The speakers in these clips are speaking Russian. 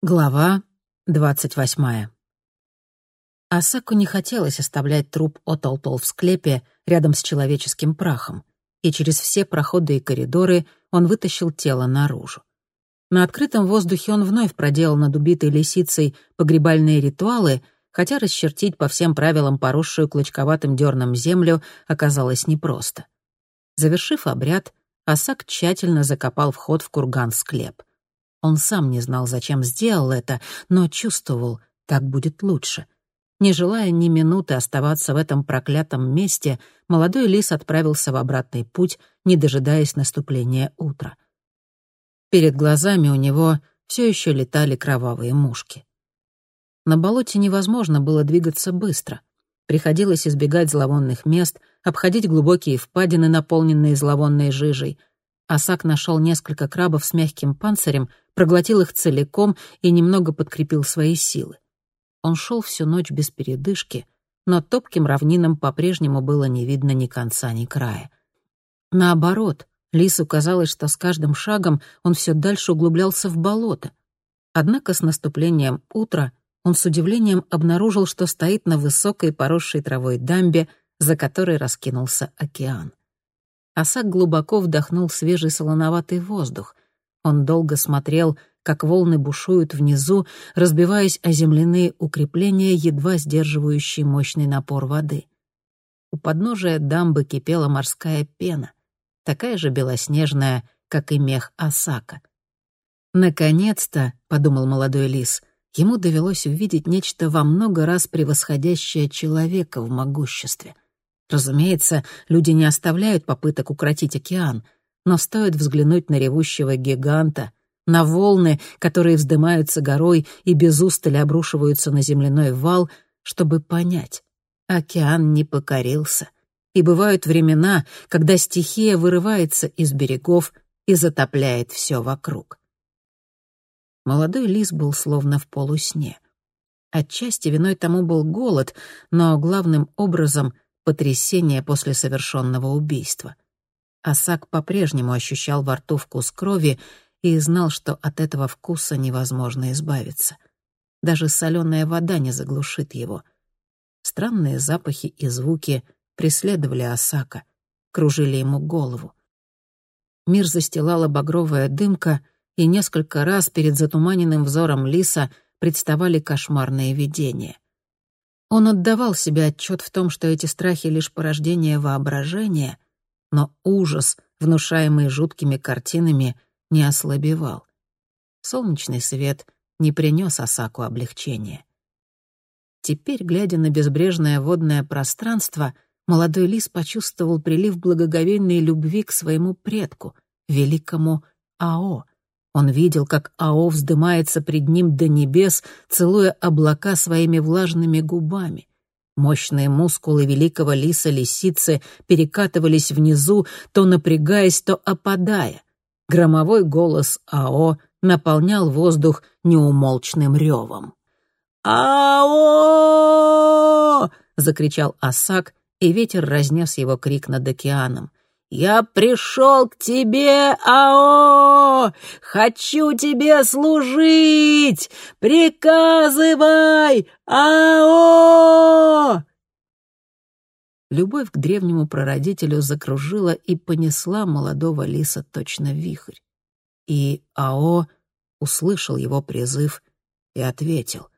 Глава двадцать восьмая. Асаку не хотелось оставлять труп Отолтол в склепе рядом с человеческим прахом, и через все проходы и коридоры он вытащил тело наружу. На открытом воздухе он вновь проделал над убитой лисицей погребальные ритуалы, хотя расчертить по всем правилам поросшую клочковатым дерном землю оказалось непросто. Завершив обряд, Асак тщательно закопал вход в курган-склеп. Он сам не знал, зачем сделал это, но чувствовал, так будет лучше. Не желая ни минуты оставаться в этом проклятом месте, молодой лис отправился в обратный путь, не дожидаясь наступления утра. Перед глазами у него все еще летали кровавые мушки. На болоте невозможно было двигаться быстро. Приходилось избегать зловонных мест, обходить глубокие впадины, наполненные зловонной жижей. Асак нашел несколько крабов с мягким панцирем, проглотил их целиком и немного подкрепил свои силы. Он шел всю ночь без передышки, но топким равнинам по-прежнему было не видно ни конца, ни края. Наоборот, Лису казалось, что с каждым шагом он все дальше углублялся в болото. Однако с наступлением утра он с удивлением обнаружил, что стоит на высокой поросшей травой дамбе, за которой раскинулся океан. Асак глубоко вдохнул свежий солоноватый воздух. Он долго смотрел, как волны бушуют внизу, разбиваясь о земляные укрепления, едва сдерживающие мощный напор воды. У подножия дамбы кипела морская пена, такая же белоснежная, как и мех Асака. «Наконец-то», — подумал молодой лис, — ему довелось увидеть нечто во много раз превосходящее человека в могуществе — Разумеется, люди не оставляют попыток укротить океан, но стоит взглянуть на ревущего гиганта, на волны, которые вздымаются горой и без устали обрушиваются на земляной вал, чтобы понять, океан не покорился. И бывают времена, когда стихия вырывается из берегов и затопляет все вокруг. Молодой лис был словно в полусне. Отчасти виной тому был голод, но главным образом — потрясение после совершенного убийства. Асак по-прежнему ощущал во рту вкус крови и знал, что от этого вкуса невозможно избавиться. Даже соленая вода не заглушит его. Странные запахи и звуки преследовали Асака, кружили ему голову. Мир застилала багровая дымка, и несколько раз перед затуманенным взором лиса представали кошмарные видения — он отдавал себе отчет в том, что эти страхи — лишь порождение воображения, но ужас, внушаемый жуткими картинами, не ослабевал. Солнечный свет не принес Осаку облегчения. Теперь, глядя на безбрежное водное пространство, молодой лис почувствовал прилив благоговейной любви к своему предку, великому Ао — он видел, как Ао вздымается пред ним до небес, целуя облака своими влажными губами. Мощные мускулы великого лиса-лисицы перекатывались внизу, то напрягаясь, то опадая. Громовой голос Ао наполнял воздух неумолчным ревом. «Ао!» — закричал Асак, и ветер разнес его крик над океаном. «Я пришел к тебе, Ао! Хочу тебе служить! Приказывай, Ао!» Любовь к древнему прародителю закружила и понесла молодого лиса точно вихрь. И Ао услышал его призыв и ответил.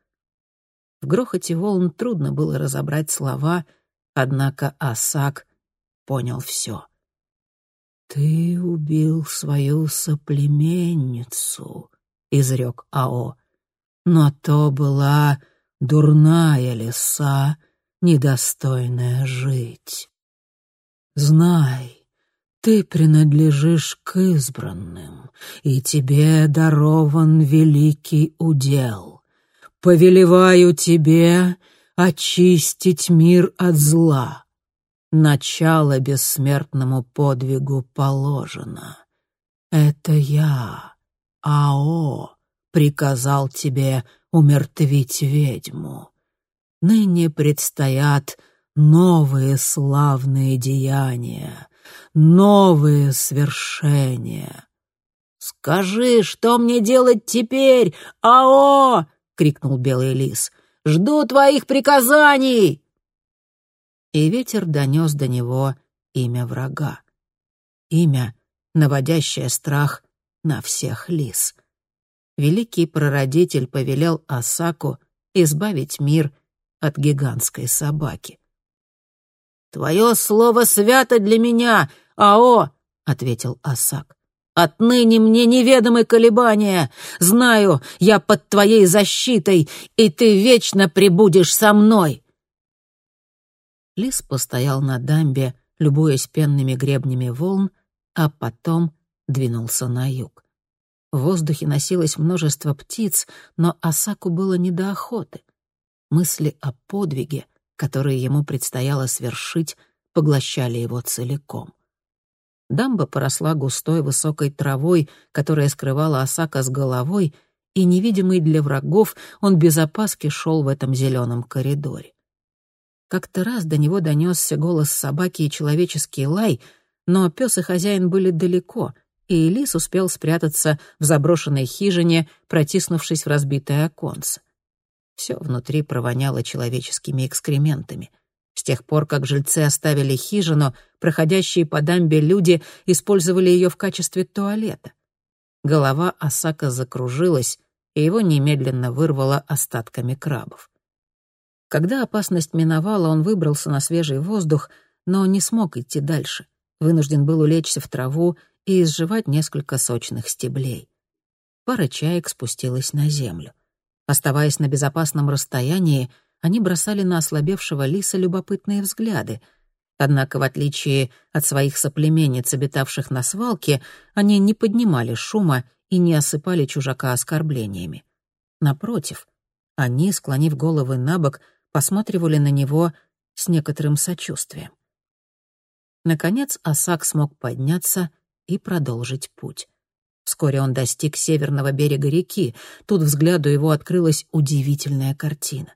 В грохоте волн трудно было разобрать слова, однако Асак понял все. «Ты убил свою соплеменницу», — изрек Ао. «Но то была дурная лиса, недостойная жить. Знай, ты принадлежишь к избранным, и тебе дарован великий удел. Повелеваю тебе очистить мир от зла» Начало бессмертному подвигу положено. Это я, Ао, приказал тебе умертвить ведьму. Ныне предстоят новые славные деяния, новые свершения. «Скажи, что мне делать теперь? Ао!» — крикнул белый лис. «Жду твоих приказаний!» И ветер донес до него имя врага. Имя, наводящее страх на всех лис. Великий прародитель повелел Асаку избавить мир от гигантской собаки. «Твое слово свято для меня, Ао!» — ответил Асак. «Отныне мне неведомы колебания. Знаю, я под твоей защитой, и ты вечно пребудешь со мной». Лис постоял на дамбе, любуясь пенными гребнями волн, а потом двинулся на юг. В воздухе носилось множество птиц, но Асаку было не до охоты. Мысли о подвиге, которые ему предстояло свершить, поглощали его целиком. Дамба поросла густой высокой травой, которая скрывала Осака с головой, и, невидимый для врагов, он без опаски шел в этом зеленом коридоре. Как-то раз до него донесся голос собаки и человеческий лай, но пес и хозяин были далеко, и лис успел спрятаться в заброшенной хижине, протиснувшись в разбитое оконце. Все внутри провоняло человеческими экскрементами — с тех пор, как жильцы оставили хижину, проходящие по дамбе люди использовали ее в качестве туалета. Голова Осака закружилась, и его немедленно вырвало остатками крабов. Когда опасность миновала, он выбрался на свежий воздух, но не смог идти дальше. Вынужден был улечься в траву и изживать несколько сочных стеблей. Пара чаек спустилась на землю. Оставаясь на безопасном расстоянии, они бросали на ослабевшего лиса любопытные взгляды. Однако, в отличие от своих соплеменниц, обитавших на свалке, они не поднимали шума и не осыпали чужака оскорблениями. Напротив, они, склонив головы на бок, посматривали на него с некоторым сочувствием. Наконец Асак смог подняться и продолжить путь. Вскоре он достиг северного берега реки. Тут взгляду его открылась удивительная картина.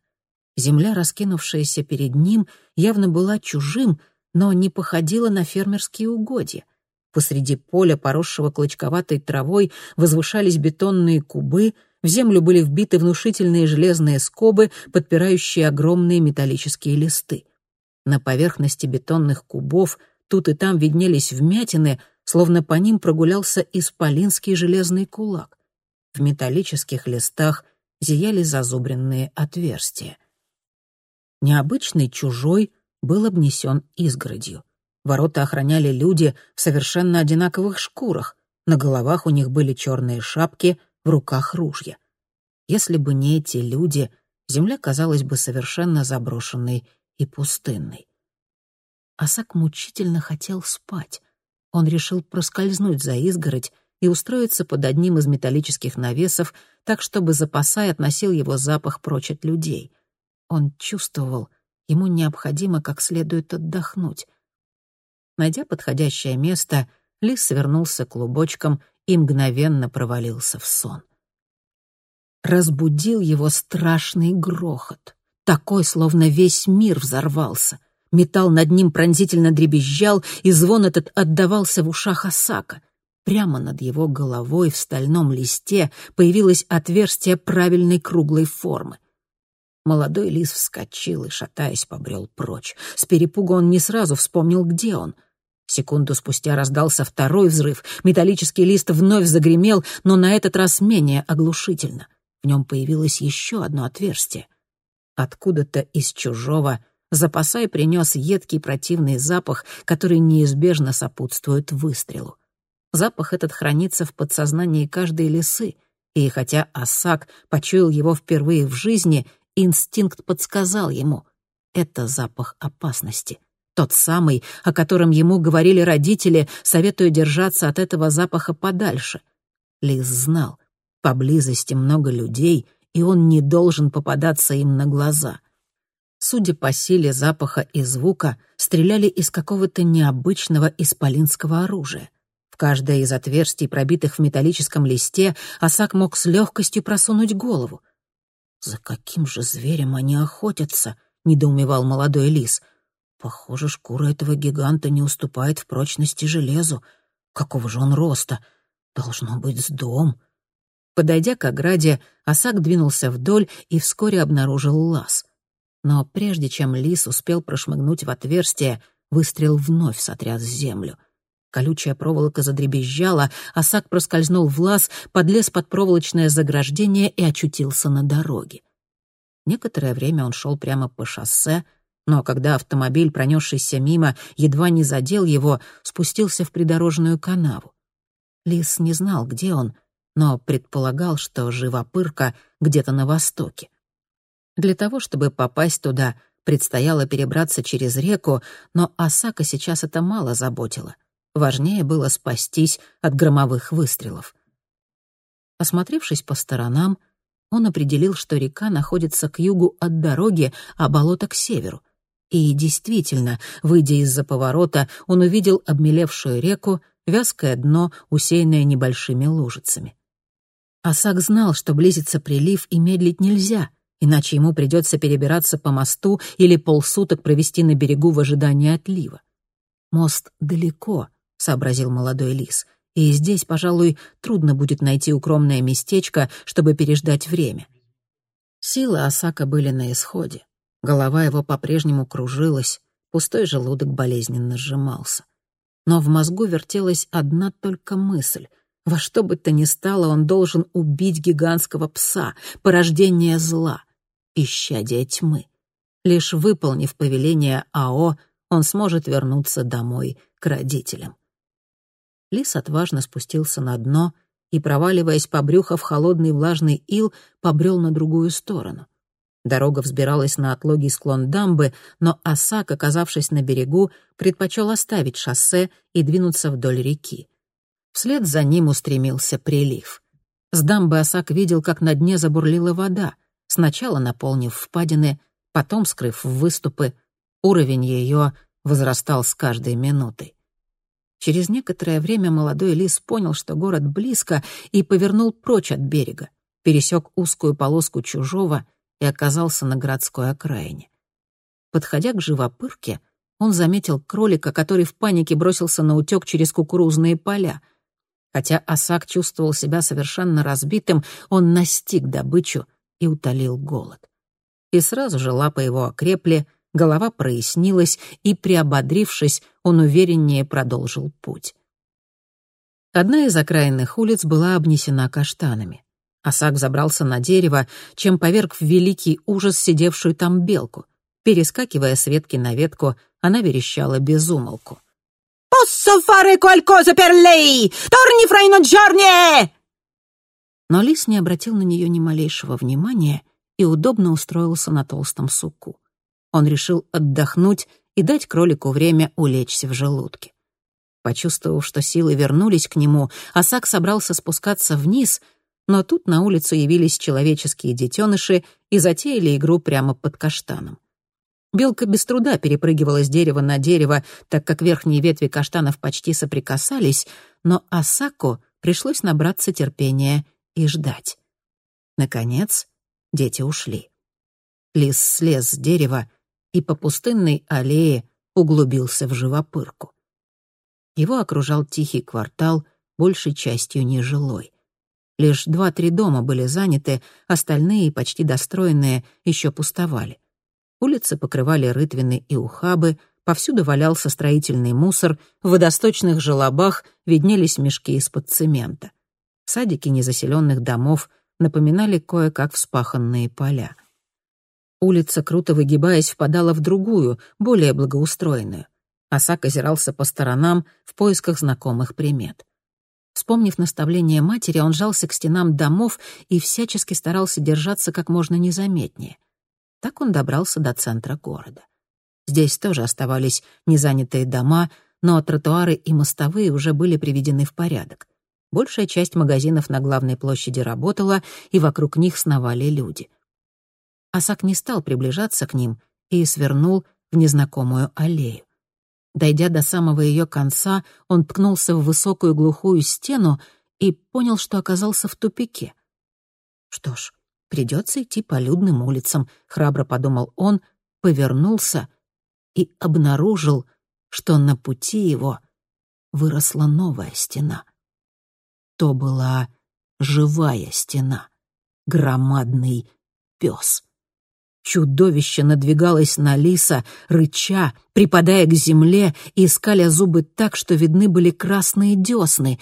Земля, раскинувшаяся перед ним, явно была чужим, но не походила на фермерские угодья. Посреди поля, поросшего клочковатой травой, возвышались бетонные кубы, в землю были вбиты внушительные железные скобы, подпирающие огромные металлические листы. На поверхности бетонных кубов тут и там виднелись вмятины, словно по ним прогулялся исполинский железный кулак. В металлических листах зияли зазубренные отверстия. Необычный чужой был обнесен изгородью. Ворота охраняли люди в совершенно одинаковых шкурах. На головах у них были черные шапки, в руках ружья. Если бы не эти люди, земля казалась бы совершенно заброшенной и пустынной. Асак мучительно хотел спать. Он решил проскользнуть за изгородь и устроиться под одним из металлических навесов, так чтобы, запасая, относил его запах прочь от людей — он чувствовал, ему необходимо как следует отдохнуть. Найдя подходящее место, лис свернулся клубочком и мгновенно провалился в сон. Разбудил его страшный грохот, такой, словно весь мир взорвался. Металл над ним пронзительно дребезжал, и звон этот отдавался в ушах Осака. Прямо над его головой в стальном листе появилось отверстие правильной круглой формы. Молодой лис вскочил и, шатаясь, побрел прочь. С перепугу он не сразу вспомнил, где он. Секунду спустя раздался второй взрыв. Металлический лист вновь загремел, но на этот раз менее оглушительно. В нем появилось еще одно отверстие. Откуда-то из чужого запасай принес едкий противный запах, который неизбежно сопутствует выстрелу. Запах этот хранится в подсознании каждой лисы, и хотя Асак почуял его впервые в жизни, Инстинкт подсказал ему — это запах опасности. Тот самый, о котором ему говорили родители, советуя держаться от этого запаха подальше. Лис знал, поблизости много людей, и он не должен попадаться им на глаза. Судя по силе запаха и звука, стреляли из какого-то необычного исполинского оружия. В каждое из отверстий, пробитых в металлическом листе, Осак мог с легкостью просунуть голову. «За каким же зверем они охотятся?» — недоумевал молодой лис. «Похоже, шкура этого гиганта не уступает в прочности железу. Какого же он роста? Должно быть с дом. Подойдя к ограде, Осак двинулся вдоль и вскоре обнаружил лаз. Но прежде чем лис успел прошмыгнуть в отверстие, выстрел вновь сотряс землю. Колючая проволока задребезжала, Осак проскользнул в лаз, подлез под проволочное заграждение и очутился на дороге. Некоторое время он шел прямо по шоссе, но когда автомобиль, пронесшийся мимо, едва не задел его, спустился в придорожную канаву. Лис не знал, где он, но предполагал, что живопырка где-то на востоке. Для того, чтобы попасть туда, предстояло перебраться через реку, но Осака сейчас это мало заботило. Важнее было спастись от громовых выстрелов. Осмотревшись по сторонам, он определил, что река находится к югу от дороги, а болото к северу. И действительно, выйдя из-за поворота, он увидел обмелевшую реку вязкое дно, усеянное небольшими лужицами. Асак знал, что близится прилив и медлить нельзя, иначе ему придется перебираться по мосту или полсуток провести на берегу в ожидании отлива. «Мост далеко», — сообразил молодой лис, «и здесь, пожалуй, трудно будет найти укромное местечко, чтобы переждать время». Силы Асака были на исходе. Голова его по-прежнему кружилась, пустой желудок болезненно сжимался но в мозгу вертелась одна только мысль. Во что бы то ни стало, он должен убить гигантского пса, порождение зла, исчадие тьмы. Лишь выполнив повеление АО, он сможет вернуться домой к родителям. Лис отважно спустился на дно и, проваливаясь по брюхо в холодный влажный ил, побрел на другую сторону. Дорога взбиралась на отлогий склон дамбы, но Осак, оказавшись на берегу, предпочел оставить шоссе и двинуться вдоль реки. Вслед за ним устремился прилив. С дамбы Осак видел, как на дне забурлила вода, сначала наполнив впадины, потом скрыв выступы. Уровень ее возрастал с каждой минутой. Через некоторое время молодой лис понял, что город близко, и повернул прочь от берега, пересек узкую полоску чужого — и оказался на городской окраине. Подходя к живопырке, он заметил кролика, который в панике бросился на утек через кукурузные поля. Хотя Осак чувствовал себя совершенно разбитым, он настиг добычу и утолил голод. И сразу же лапы его окрепли, голова прояснилась, и, приободрившись, он увереннее продолжил путь. Одна из окраинных улиц была обнесена каштанами. Асак забрался на дерево, чем поверг в великий ужас сидевшую там белку. Перескакивая с ветки на ветку, она верещала без умолку. «Posso fare qualcosa per lei? Torni fra i giorni!» Но лис не обратил на нее ни малейшего внимания и удобно устроился на толстом суку. Он решил отдохнуть и дать кролику время улечься в желудке. Почувствовав, что силы вернулись к нему, Асак собрался спускаться вниз — но тут на улицу явились человеческие детеныши и затеяли игру прямо под каштаном. Белка без труда перепрыгивала с дерева на дерево, так как верхние ветви каштанов почти соприкасались, но Асаку пришлось набраться терпения и ждать. Наконец, дети ушли. Лис слез с дерева и по пустынной аллее углубился в живопырку. Его окружал тихий квартал, большей частью нежилой. Лишь два-три дома были заняты, остальные, почти достроенные, еще пустовали. Улицы покрывали рытвины и ухабы, повсюду валялся строительный мусор, в водосточных желобах виднелись мешки из-под цемента. Садики незаселенных домов напоминали кое-как вспаханные поля. Улица, круто выгибаясь, впадала в другую, более благоустроенную. Асак озирался по сторонам в поисках знакомых примет. Вспомнив наставление матери, он жался к стенам домов и всячески старался держаться как можно незаметнее. Так он добрался до центра города. Здесь тоже оставались незанятые дома, но тротуары и мостовые уже были приведены в порядок. Большая часть магазинов на главной площади работала, и вокруг них сновали люди. Асак не стал приближаться к ним и свернул в незнакомую аллею. Дойдя до самого ее конца, он ткнулся в высокую глухую стену и понял, что оказался в тупике. Что ж, придется идти по людным улицам, храбро подумал он, повернулся и обнаружил, что на пути его выросла новая стена. То была живая стена, громадный пес. Чудовище надвигалось на лиса, рыча, припадая к земле и скаля зубы так, что видны были красные десны.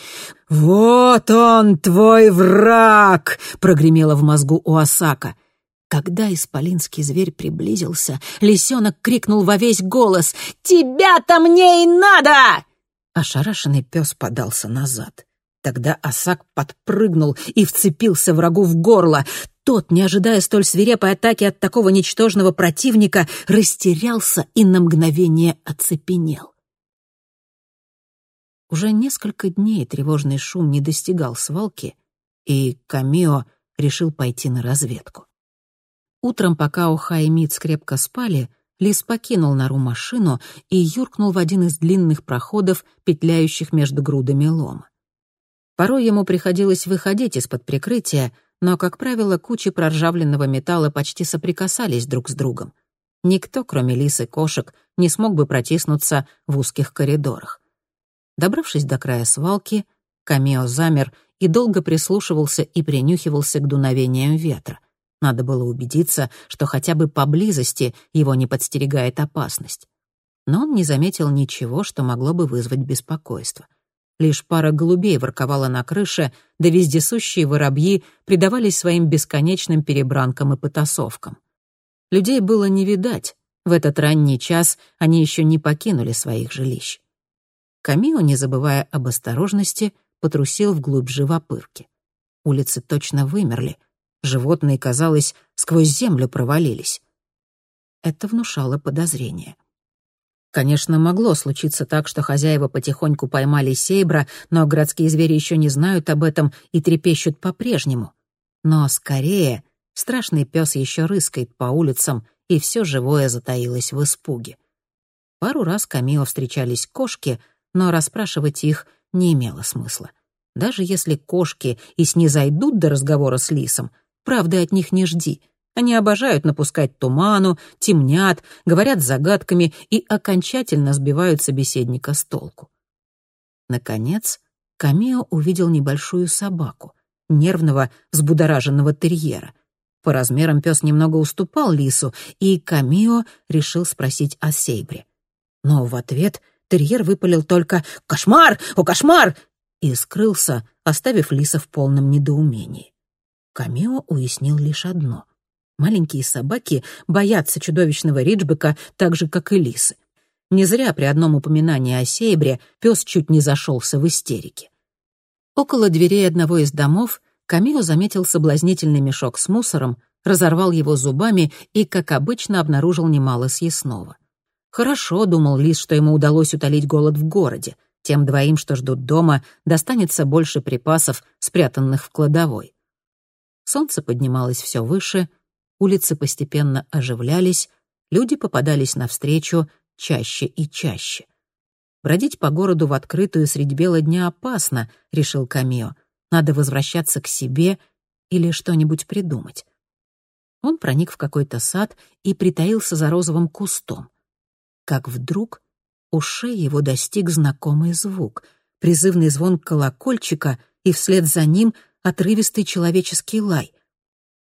«Вот он, твой враг!» — прогремело в мозгу у Осака. Когда исполинский зверь приблизился, лисенок крикнул во весь голос «Тебя-то мне и надо!» Ошарашенный пес подался назад. Тогда Осак подпрыгнул и вцепился врагу в горло. Тот, не ожидая столь свирепой атаки от такого ничтожного противника, растерялся и на мгновение оцепенел. Уже несколько дней тревожный шум не достигал свалки, и Камио решил пойти на разведку. Утром, пока Оха и Митц крепко спали, Лис покинул нору машину и юркнул в один из длинных проходов, петляющих между грудами лома. Порой ему приходилось выходить из-под прикрытия, но, как правило, кучи проржавленного металла почти соприкасались друг с другом. Никто, кроме лис и кошек, не смог бы протиснуться в узких коридорах. Добравшись до края свалки, Камео замер и долго прислушивался и принюхивался к дуновениям ветра. Надо было убедиться, что хотя бы поблизости его не подстерегает опасность. Но он не заметил ничего, что могло бы вызвать беспокойство. Лишь пара голубей ворковала на крыше, да вездесущие воробьи предавались своим бесконечным перебранкам и потасовкам. Людей было не видать. В этот ранний час они еще не покинули своих жилищ. Камио, не забывая об осторожности, потрусил вглубь живопырки. Улицы точно вымерли — Животные, казалось, сквозь землю провалились. Это внушало подозрение. Конечно, могло случиться так, что хозяева потихоньку поймали сейбра, но городские звери еще не знают об этом и трепещут по-прежнему. Но скорее страшный пес еще рыскает по улицам, и все живое затаилось в испуге. Пару раз Камио встречались кошки, но расспрашивать их не имело смысла. Даже если кошки и снизойдут до разговора с лисом, Правды от них не жди. Они обожают напускать туману, темнят, говорят загадками и окончательно сбивают собеседника с толку. Наконец, Камео увидел небольшую собаку, нервного, взбудораженного терьера. По размерам пес немного уступал лису, и Камео решил спросить о Сейбре. Но в ответ терьер выпалил только «Кошмар! О, кошмар!» и скрылся, оставив лиса в полном недоумении. Камео уяснил лишь одно. Маленькие собаки боятся чудовищного Риджбека так же, как и лисы. Не зря при одном упоминании о сейбре пес чуть не зашелся в истерике. Около дверей одного из домов Камио заметил соблазнительный мешок с мусором, разорвал его зубами и, как обычно, обнаружил немало съестного. Хорошо, думал Лис, что ему удалось утолить голод в городе. Тем двоим, что ждут дома, достанется больше припасов, спрятанных в кладовой. Солнце поднималось все выше, улицы постепенно оживлялись, люди попадались навстречу чаще и чаще. Бродить по городу в открытую средь бела дня опасно, решил Камио. Надо возвращаться к себе или что-нибудь придумать. Он проник в какой-то сад и притаился за розовым кустом. Как вдруг ушей его достиг знакомый звук, призывный звон колокольчика, и вслед за ним отрывистый человеческий лай.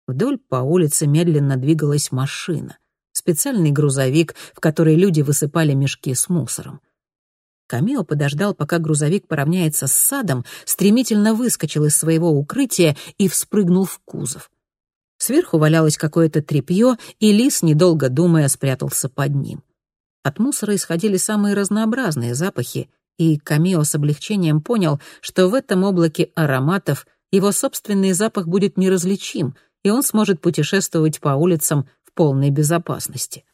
Вдоль по улице медленно двигалась машина. Специальный грузовик, в который люди высыпали мешки с мусором. Камео подождал, пока грузовик поравняется с садом, стремительно выскочил из своего укрытия и вспрыгнул в кузов. Сверху валялось какое-то тряпье, и лис, недолго думая, спрятался под ним. От мусора исходили самые разнообразные запахи, и Камео с облегчением понял, что в этом облаке ароматов — его собственный запах будет неразличим, и он сможет путешествовать по улицам в полной безопасности.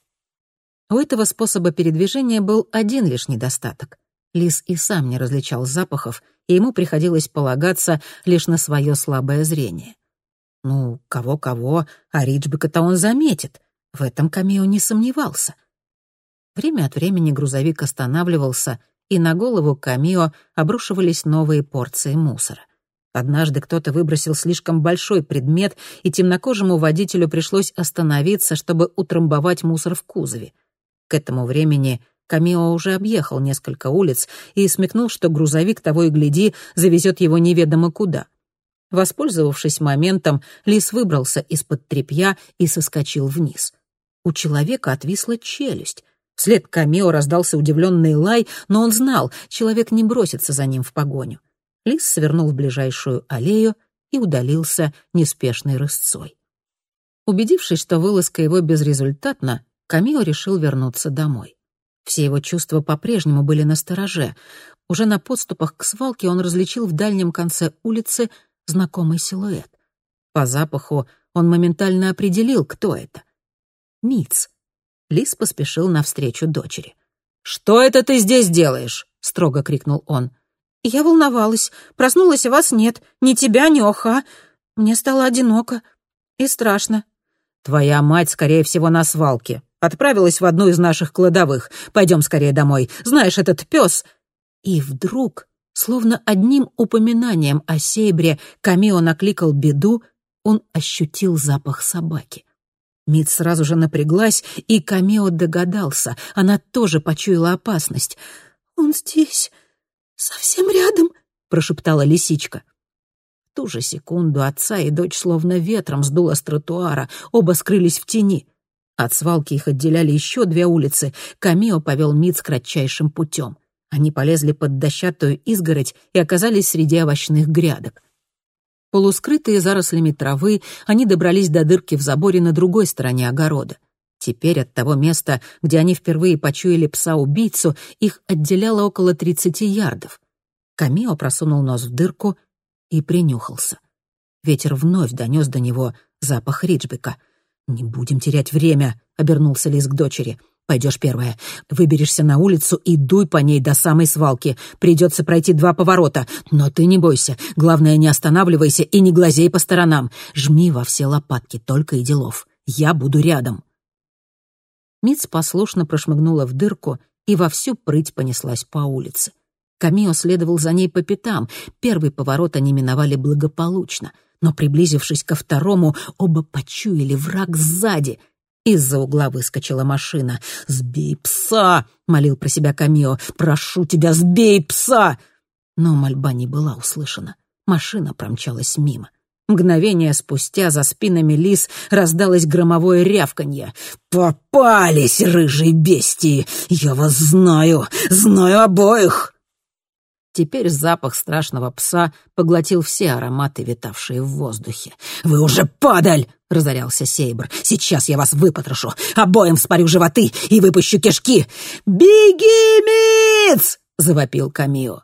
У этого способа передвижения был один лишь недостаток. Лис и сам не различал запахов, и ему приходилось полагаться лишь на свое слабое зрение. Ну, кого-кого, а Риджбека-то он заметит. В этом Камео не сомневался. Время от времени грузовик останавливался, и на голову Камио обрушивались новые порции мусора. Однажды кто-то выбросил слишком большой предмет, и темнокожему водителю пришлось остановиться, чтобы утрамбовать мусор в кузове. К этому времени Камио уже объехал несколько улиц и смекнул, что грузовик того и гляди завезет его неведомо куда. Воспользовавшись моментом, лис выбрался из-под тряпья и соскочил вниз. У человека отвисла челюсть. Вслед Камео раздался удивленный лай, но он знал, человек не бросится за ним в погоню. Лис свернул в ближайшую аллею и удалился неспешной рысцой. Убедившись, что вылазка его безрезультатна, Камио решил вернуться домой. Все его чувства по-прежнему были на стороже. Уже на подступах к свалке он различил в дальнем конце улицы знакомый силуэт. По запаху он моментально определил, кто это. Миц. Лис поспешил навстречу дочери. «Что это ты здесь делаешь?» — строго крикнул он. «Я волновалась. Проснулась, а вас нет. Ни тебя, ни Оха. Мне стало одиноко и страшно». «Твоя мать, скорее всего, на свалке. Отправилась в одну из наших кладовых. Пойдем скорее домой. Знаешь, этот пес...» И вдруг Словно одним упоминанием о Сейбре Камео накликал беду, он ощутил запах собаки. Мит сразу же напряглась, и Камео догадался. Она тоже почуяла опасность. «Он здесь, совсем рядом», — прошептала лисичка. В ту же секунду отца и дочь словно ветром сдуло с тротуара, оба скрылись в тени. От свалки их отделяли еще две улицы. Камео повел Мит с кратчайшим путем. Они полезли под дощатую изгородь и оказались среди овощных грядок. Полускрытые зарослями травы, они добрались до дырки в заборе на другой стороне огорода. Теперь от того места, где они впервые почуяли пса-убийцу, их отделяло около 30 ярдов. Камио просунул нос в дырку и принюхался. Ветер вновь донес до него запах Риджбека. «Не будем терять время», — обернулся Лис к дочери. Пойдешь первая. Выберешься на улицу и дуй по ней до самой свалки. Придется пройти два поворота. Но ты не бойся. Главное, не останавливайся и не глазей по сторонам. Жми во все лопатки, только и делов. Я буду рядом». Миц послушно прошмыгнула в дырку и во всю прыть понеслась по улице. Камио следовал за ней по пятам. Первый поворот они миновали благополучно. Но, приблизившись ко второму, оба почуяли враг сзади — из-за угла выскочила машина. «Сбей пса!» — молил про себя Камио. «Прошу тебя, сбей пса!» Но мольба не была услышана. Машина промчалась мимо. Мгновение спустя за спинами лис раздалось громовое рявканье. «Попались, рыжие бестии! Я вас знаю! Знаю обоих!» Теперь запах страшного пса поглотил все ароматы, витавшие в воздухе. «Вы уже падаль!» — разорялся Сейбр. «Сейчас я вас выпотрошу, обоим вспорю животы и выпущу кишки!» «Беги, Миц!» — завопил Камио.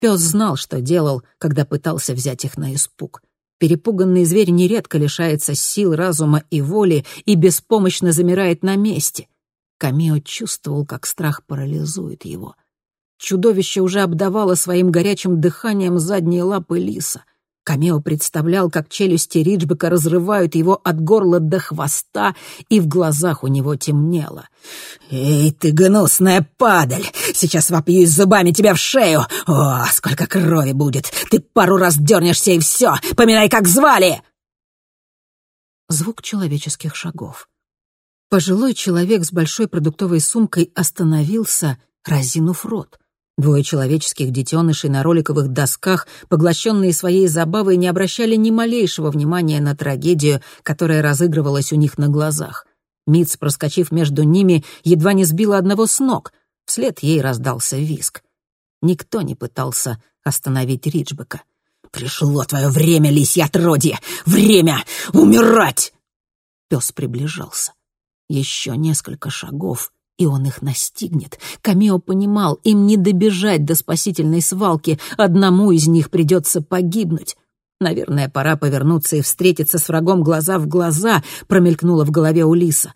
Пес знал, что делал, когда пытался взять их на испуг. Перепуганный зверь нередко лишается сил, разума и воли и беспомощно замирает на месте. Камио чувствовал, как страх парализует его — Чудовище уже обдавало своим горячим дыханием задние лапы лиса. Камео представлял, как челюсти Риджбека разрывают его от горла до хвоста, и в глазах у него темнело. «Эй, ты гнусная падаль! Сейчас вопьюсь зубами тебя в шею! О, сколько крови будет! Ты пару раз дернешься, и все! Поминай, как звали!» Звук человеческих шагов. Пожилой человек с большой продуктовой сумкой остановился, разинув рот. Двое человеческих детенышей на роликовых досках, поглощенные своей забавой, не обращали ни малейшего внимания на трагедию, которая разыгрывалась у них на глазах. Митц, проскочив между ними, едва не сбила одного с ног. Вслед ей раздался виск. Никто не пытался остановить Риджбека. «Пришло твое время, лисья отродье! Время умирать!» Пес приближался. Еще несколько шагов, и он их настигнет. Камео понимал, им не добежать до спасительной свалки, одному из них придется погибнуть. Наверное, пора повернуться и встретиться с врагом глаза в глаза, промелькнула в голове Улиса.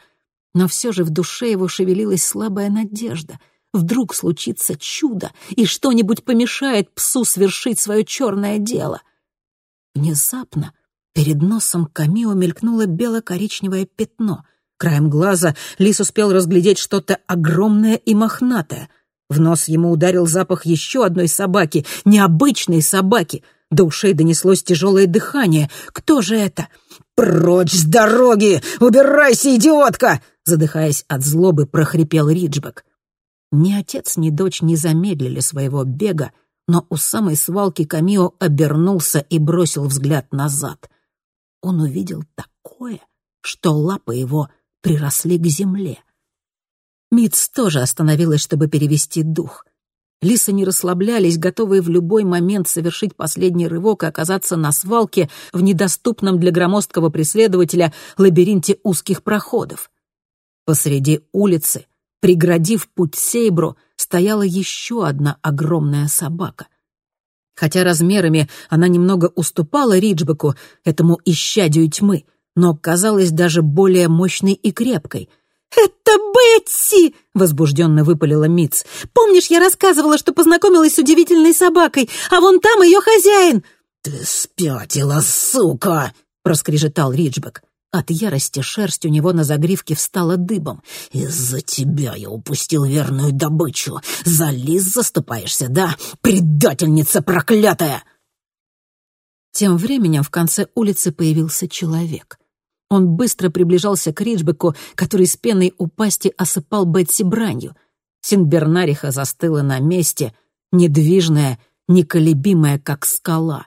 Но все же в душе его шевелилась слабая надежда. Вдруг случится чудо, и что-нибудь помешает псу свершить свое черное дело. Внезапно перед носом Камио мелькнуло бело-коричневое пятно — Краем глаза Лис успел разглядеть что-то огромное и мохнатое. В нос ему ударил запах еще одной собаки, необычной собаки. До ушей донеслось тяжелое дыхание. Кто же это? «Прочь с дороги! Убирайся, идиотка!» Задыхаясь от злобы, прохрипел Риджбек. Ни отец, ни дочь не замедлили своего бега, но у самой свалки Камио обернулся и бросил взгляд назад. Он увидел такое, что лапы его приросли к земле. Митц тоже остановилась, чтобы перевести дух. Лисы не расслаблялись, готовые в любой момент совершить последний рывок и оказаться на свалке в недоступном для громоздкого преследователя лабиринте узких проходов. Посреди улицы, преградив путь Сейбру, стояла еще одна огромная собака. Хотя размерами она немного уступала Риджбеку, этому исчадию тьмы, но казалась даже более мощной и крепкой. «Это Бетси!» — возбужденно выпалила Митц. «Помнишь, я рассказывала, что познакомилась с удивительной собакой, а вон там ее хозяин!» «Ты спятила, сука!» — проскрежетал Риджбек. От ярости шерсть у него на загривке встала дыбом. «Из-за тебя я упустил верную добычу. За лис заступаешься, да? Предательница проклятая!» Тем временем в конце улицы появился человек. Он быстро приближался к Риджбеку, который с пеной у пасти осыпал Бетси бранью. Синбернариха застыла на месте, недвижная, неколебимая, как скала.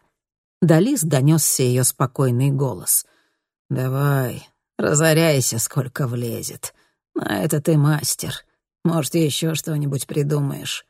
До Лис донесся ее спокойный голос. «Давай, разоряйся, сколько влезет. На это ты мастер. Может, еще что-нибудь придумаешь.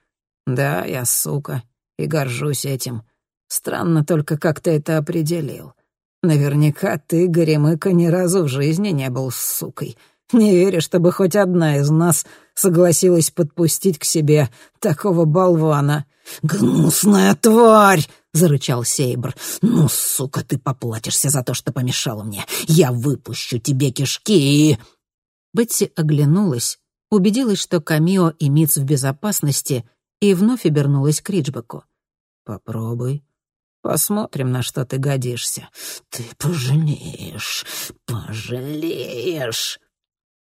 Да, я сука, и горжусь этим. Странно только, как ты это определил. Наверняка ты, Горемыка, ни разу в жизни не был сукой. Не верю, чтобы хоть одна из нас согласилась подпустить к себе такого болвана. «Гнусная тварь!» — зарычал Сейбр. «Ну, сука, ты поплатишься за то, что помешала мне. Я выпущу тебе кишки и...» Бетси оглянулась, убедилась, что Камио и Митц в безопасности, и вновь обернулась к Риджбеку. «Попробуй. Посмотрим, на что ты годишься. Ты пожалеешь, пожалеешь».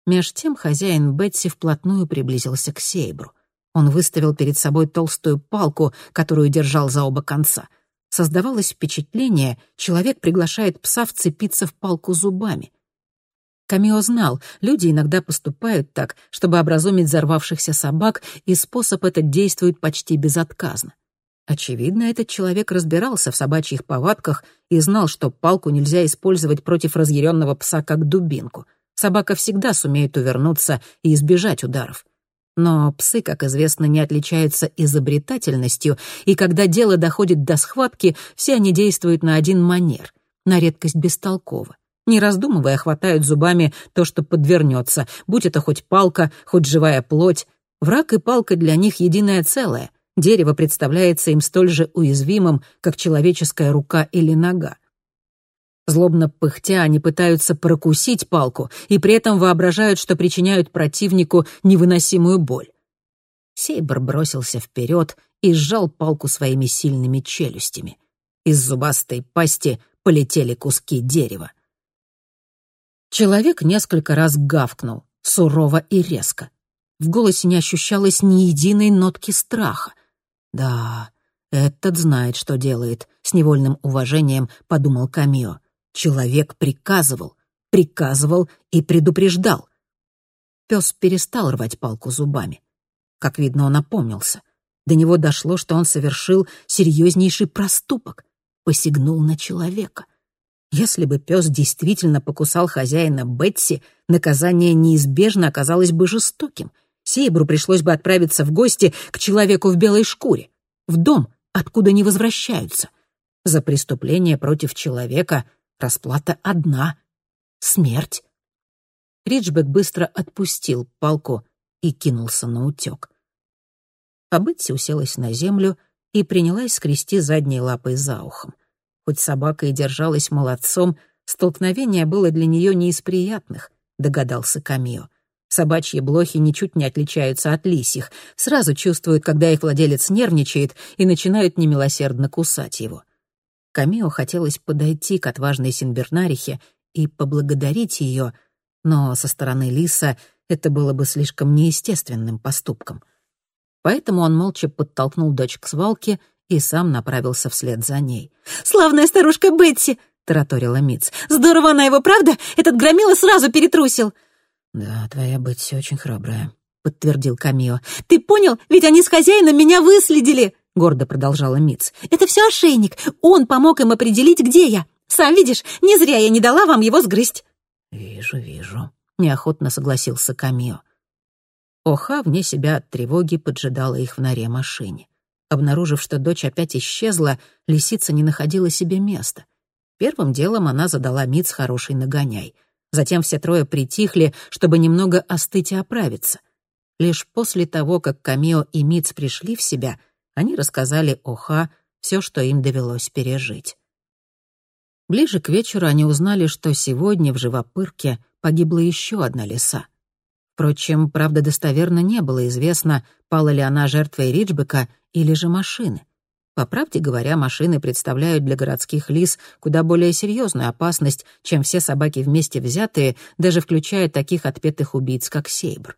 Меж тем хозяин Бетси вплотную приблизился к Сейбру. Он выставил перед собой толстую палку, которую держал за оба конца. Создавалось впечатление, человек приглашает пса вцепиться в палку зубами. Камио знал, люди иногда поступают так, чтобы образумить взорвавшихся собак, и способ этот действует почти безотказно. Очевидно, этот человек разбирался в собачьих повадках и знал, что палку нельзя использовать против разъяренного пса как дубинку. Собака всегда сумеет увернуться и избежать ударов. Но псы, как известно, не отличаются изобретательностью, и когда дело доходит до схватки, все они действуют на один манер, на редкость бестолково. Не раздумывая, хватают зубами то, что подвернется, будь это хоть палка, хоть живая плоть. Враг и палка для них единое целое. Дерево представляется им столь же уязвимым, как человеческая рука или нога. Злобно пыхтя, они пытаются прокусить палку и при этом воображают, что причиняют противнику невыносимую боль. Сейбр бросился вперед и сжал палку своими сильными челюстями. Из зубастой пасти полетели куски дерева. Человек несколько раз гавкнул, сурово и резко. В голосе не ощущалось ни единой нотки страха. «Да, этот знает, что делает», — с невольным уважением подумал Камио. Человек приказывал, приказывал и предупреждал. Пес перестал рвать палку зубами. Как видно, он опомнился. До него дошло, что он совершил серьезнейший проступок, посягнул на человека. Если бы пес действительно покусал хозяина Бетси, наказание неизбежно оказалось бы жестоким. Сейбру пришлось бы отправиться в гости к человеку в белой шкуре, в дом, откуда не возвращаются. За преступление против человека Расплата одна — смерть. Риджбек быстро отпустил палку и кинулся на утек. А Бетси уселась на землю и принялась скрести задней лапой за ухом. Хоть собака и держалась молодцом, столкновение было для нее не из приятных, догадался Камио. Собачьи блохи ничуть не отличаются от лисьих, сразу чувствуют, когда их владелец нервничает, и начинают немилосердно кусать его. — Камио хотелось подойти к отважной Синбернарихе и поблагодарить ее, но со стороны Лиса это было бы слишком неестественным поступком. Поэтому он молча подтолкнул дочь к свалке и сам направился вслед за ней. «Славная старушка Бетси!» — тараторила Митц. «Здорово она его, правда? Этот громила сразу перетрусил!» «Да, твоя Бетси очень храбрая», — подтвердил Камио. «Ты понял? Ведь они с хозяином меня выследили!» — гордо продолжала Миц. «Это все ошейник. Он помог им определить, где я. Сам видишь, не зря я не дала вам его сгрызть». «Вижу, вижу», — неохотно согласился Камио. Оха вне себя от тревоги поджидала их в норе машине. Обнаружив, что дочь опять исчезла, лисица не находила себе места. Первым делом она задала Миц хороший нагоняй. Затем все трое притихли, чтобы немного остыть и оправиться. Лишь после того, как Камео и Миц пришли в себя, они рассказали Оха все, что им довелось пережить. Ближе к вечеру они узнали, что сегодня в Живопырке погибла еще одна лиса. Впрочем, правда, достоверно не было известно, пала ли она жертвой Риджбека или же машины. По правде говоря, машины представляют для городских лис куда более серьезную опасность, чем все собаки вместе взятые, даже включая таких отпетых убийц, как Сейбр.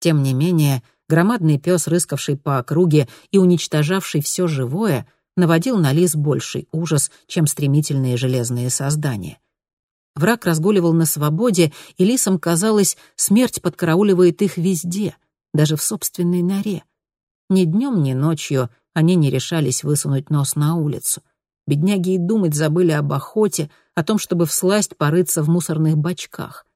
Тем не менее, громадный пес, рыскавший по округе и уничтожавший все живое, наводил на лис больший ужас, чем стремительные железные создания. Враг разгуливал на свободе, и лисам казалось, смерть подкарауливает их везде, даже в собственной норе. Ни днем, ни ночью они не решались высунуть нос на улицу. Бедняги и думать забыли об охоте, о том, чтобы всласть порыться в мусорных бачках.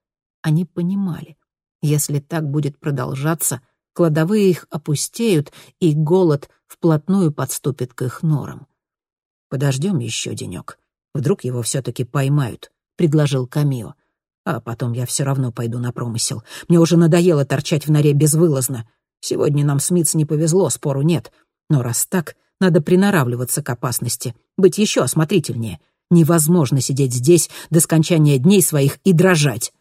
Они понимали, если так будет продолжаться, кладовые их опустеют, и голод вплотную подступит к их норам. «Подождем еще денек. Вдруг его все-таки поймают», — предложил Камио. «А потом я все равно пойду на промысел. Мне уже надоело торчать в норе безвылазно. Сегодня нам с Митц не повезло, спору нет. Но раз так, надо приноравливаться к опасности, быть еще осмотрительнее. Невозможно сидеть здесь до скончания дней своих и дрожать.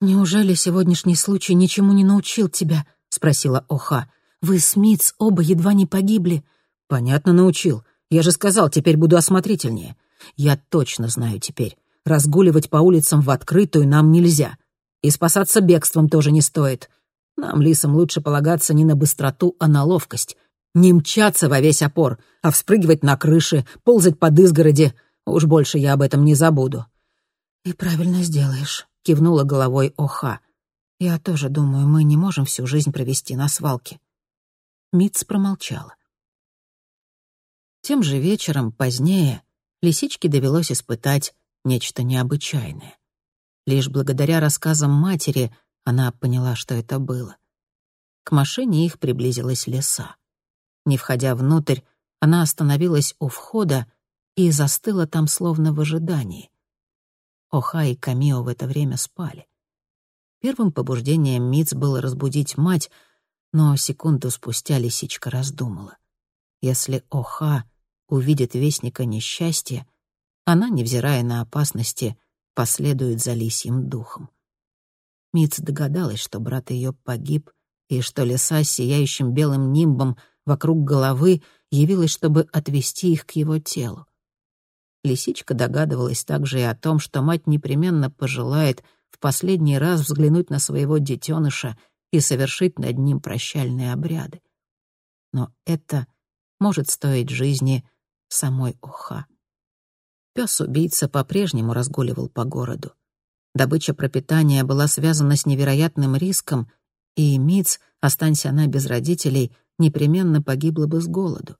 «Неужели сегодняшний случай ничему не научил тебя?» — спросила Оха. «Вы с Митц оба едва не погибли». «Понятно, научил. Я же сказал, теперь буду осмотрительнее. Я точно знаю теперь. Разгуливать по улицам в открытую нам нельзя. И спасаться бегством тоже не стоит. Нам, лисам, лучше полагаться не на быстроту, а на ловкость. Не мчаться во весь опор, а вспрыгивать на крыши, ползать под изгороди. Уж больше я об этом не забуду». «И правильно сделаешь», — кивнула головой Оха. «Я тоже думаю, мы не можем всю жизнь провести на свалке». Митц промолчала. Тем же вечером, позднее, лисичке довелось испытать нечто необычайное. Лишь благодаря рассказам матери она поняла, что это было. К машине их приблизилась лиса. Не входя внутрь, она остановилась у входа и застыла там словно в ожидании. Оха и Камио в это время спали. Первым побуждением Миц было разбудить мать, но секунду спустя лисичка раздумала. Если Оха увидит вестника несчастья, она, невзирая на опасности, последует за лисьим духом. Миц догадалась, что брат ее погиб, и что лиса с сияющим белым нимбом вокруг головы явилась, чтобы отвести их к его телу. Лисичка догадывалась также и о том, что мать непременно пожелает в последний раз взглянуть на своего детеныша и совершить над ним прощальные обряды. Но это может стоить жизни самой Оха. Пес-убийца по-прежнему разгуливал по городу. Добыча пропитания была связана с невероятным риском, и Миц, останься она без родителей, непременно погибла бы с голоду.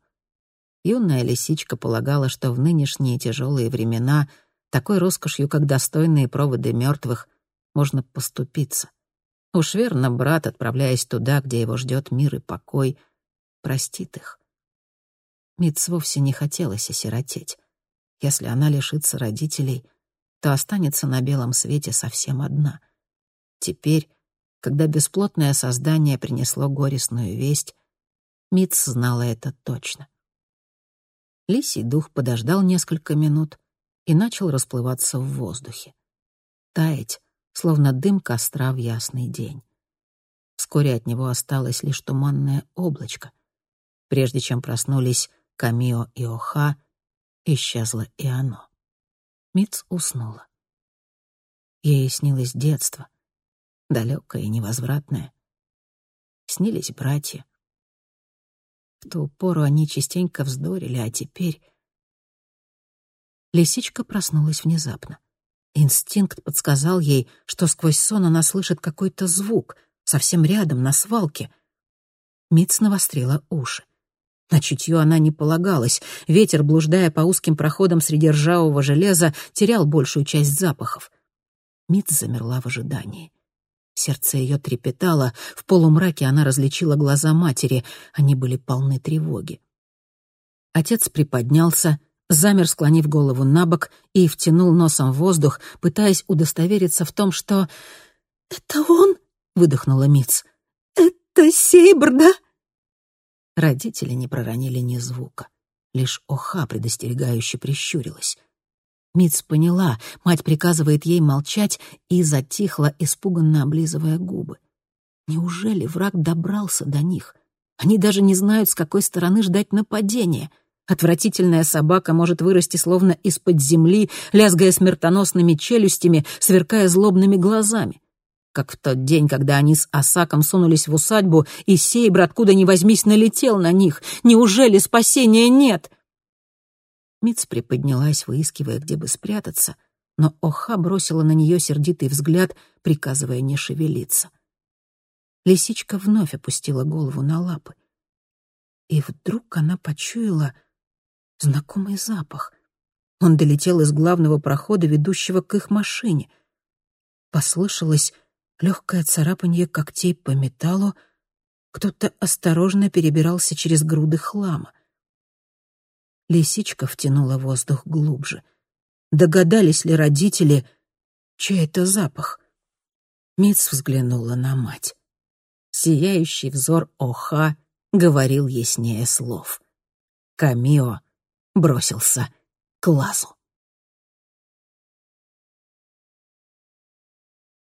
Юная лисичка полагала, что в нынешние тяжелые времена такой роскошью, как достойные проводы мертвых, можно поступиться. Уж верно, брат, отправляясь туда, где его ждет мир и покой, простит их. Митц вовсе не хотелось осиротеть. Если она лишится родителей, то останется на белом свете совсем одна. Теперь, когда бесплотное создание принесло горестную весть, Митц знала это точно. Лисий дух подождал несколько минут и начал расплываться в воздухе. Таять, словно дым костра в ясный день. Вскоре от него осталось лишь туманное облачко. Прежде чем проснулись Камио и Оха, исчезло и оно. Миц уснула. Ей снилось детство, далекое и невозвратное. Снились братья, в ту пору они частенько вздорили, а теперь... Лисичка проснулась внезапно. Инстинкт подсказал ей, что сквозь сон она слышит какой-то звук, совсем рядом, на свалке. Митц навострила уши. На чутье она не полагалась. Ветер, блуждая по узким проходам среди ржавого железа, терял большую часть запахов. Митц замерла в ожидании. Сердце ее трепетало, в полумраке она различила глаза матери, они были полны тревоги. Отец приподнялся, замер, склонив голову на бок, и втянул носом в воздух, пытаясь удостовериться в том, что... «Это он?» — выдохнула Митц. «Это Сейбр, да?» Родители не проронили ни звука. Лишь Оха предостерегающе прищурилась. Митц поняла, мать приказывает ей молчать, и затихла, испуганно облизывая губы. Неужели враг добрался до них? Они даже не знают, с какой стороны ждать нападения. Отвратительная собака может вырасти словно из-под земли, лязгая смертоносными челюстями, сверкая злобными глазами как в тот день, когда они с Осаком сунулись в усадьбу, и Сейбр, откуда ни возьмись, налетел на них. Неужели спасения нет? Митц приподнялась, выискивая, где бы спрятаться, но Оха бросила на нее сердитый взгляд, приказывая не шевелиться. Лисичка вновь опустила голову на лапы. И вдруг она почуяла знакомый запах. Он долетел из главного прохода, ведущего к их машине. Послышалось легкое царапанье когтей по металлу, кто-то осторожно перебирался через груды хлама. Лисичка втянула воздух глубже. Догадались ли родители, чей это запах? Митц взглянула на мать. Сияющий взор Оха говорил яснее слов. Камио бросился к лазу.